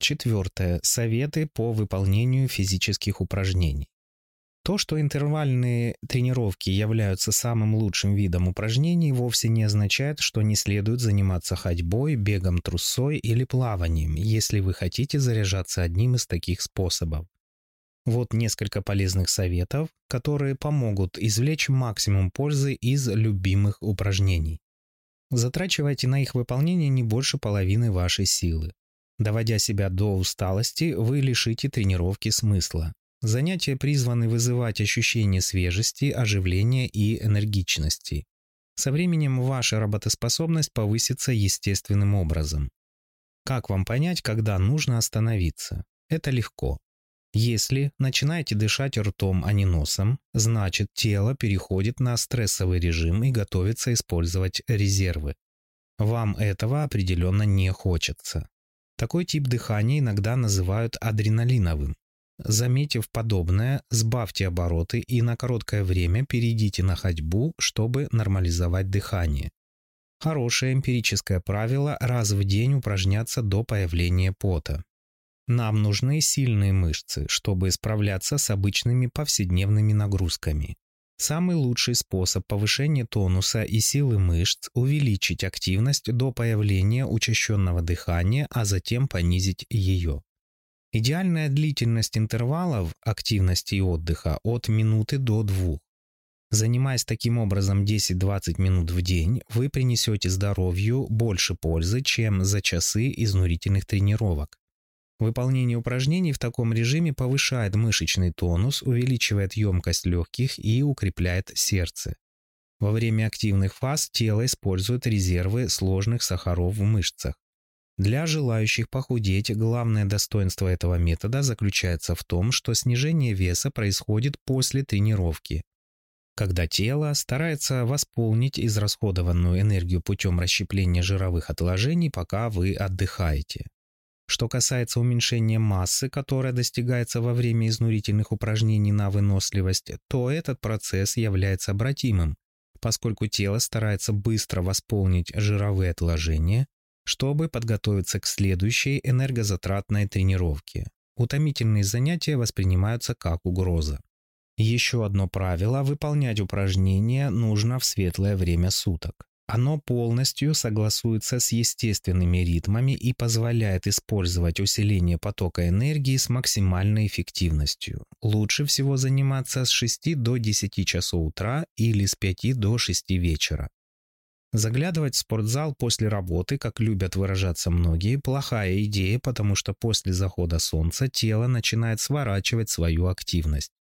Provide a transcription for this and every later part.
Четвертое. Советы по выполнению физических упражнений. То, что интервальные тренировки являются самым лучшим видом упражнений, вовсе не означает, что не следует заниматься ходьбой, бегом трусой или плаванием, если вы хотите заряжаться одним из таких способов. Вот несколько полезных советов, которые помогут извлечь максимум пользы из любимых упражнений. Затрачивайте на их выполнение не больше половины вашей силы. Доводя себя до усталости, вы лишите тренировки смысла. Занятия призваны вызывать ощущение свежести, оживления и энергичности. Со временем ваша работоспособность повысится естественным образом. Как вам понять, когда нужно остановиться? Это легко. Если начинаете дышать ртом, а не носом, значит тело переходит на стрессовый режим и готовится использовать резервы. Вам этого определенно не хочется. Такой тип дыхания иногда называют адреналиновым. Заметив подобное, сбавьте обороты и на короткое время перейдите на ходьбу, чтобы нормализовать дыхание. Хорошее эмпирическое правило – раз в день упражняться до появления пота. Нам нужны сильные мышцы, чтобы справляться с обычными повседневными нагрузками. Самый лучший способ повышения тонуса и силы мышц – увеличить активность до появления учащенного дыхания, а затем понизить ее. Идеальная длительность интервалов активности и отдыха от минуты до двух. Занимаясь таким образом 10-20 минут в день, вы принесете здоровью больше пользы, чем за часы изнурительных тренировок. Выполнение упражнений в таком режиме повышает мышечный тонус, увеличивает емкость легких и укрепляет сердце. Во время активных фаз тело использует резервы сложных сахаров в мышцах. Для желающих похудеть главное достоинство этого метода заключается в том, что снижение веса происходит после тренировки. Когда тело старается восполнить израсходованную энергию путем расщепления жировых отложений, пока вы отдыхаете. Что касается уменьшения массы, которое достигается во время изнурительных упражнений на выносливость, то этот процесс является обратимым, поскольку тело старается быстро восполнить жировые отложения, чтобы подготовиться к следующей энергозатратной тренировке. Утомительные занятия воспринимаются как угроза. Еще одно правило – выполнять упражнения нужно в светлое время суток. Оно полностью согласуется с естественными ритмами и позволяет использовать усиление потока энергии с максимальной эффективностью. Лучше всего заниматься с 6 до 10 часов утра или с 5 до 6 вечера. Заглядывать в спортзал после работы, как любят выражаться многие, плохая идея, потому что после захода солнца тело начинает сворачивать свою активность.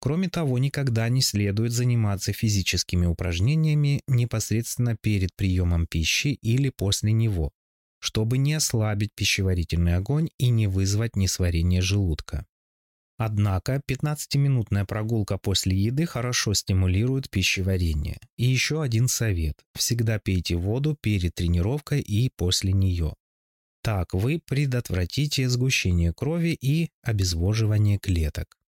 Кроме того, никогда не следует заниматься физическими упражнениями непосредственно перед приемом пищи или после него, чтобы не ослабить пищеварительный огонь и не вызвать несварение желудка. Однако 15-минутная прогулка после еды хорошо стимулирует пищеварение. И еще один совет. Всегда пейте воду перед тренировкой и после нее. Так вы предотвратите сгущение крови и обезвоживание клеток.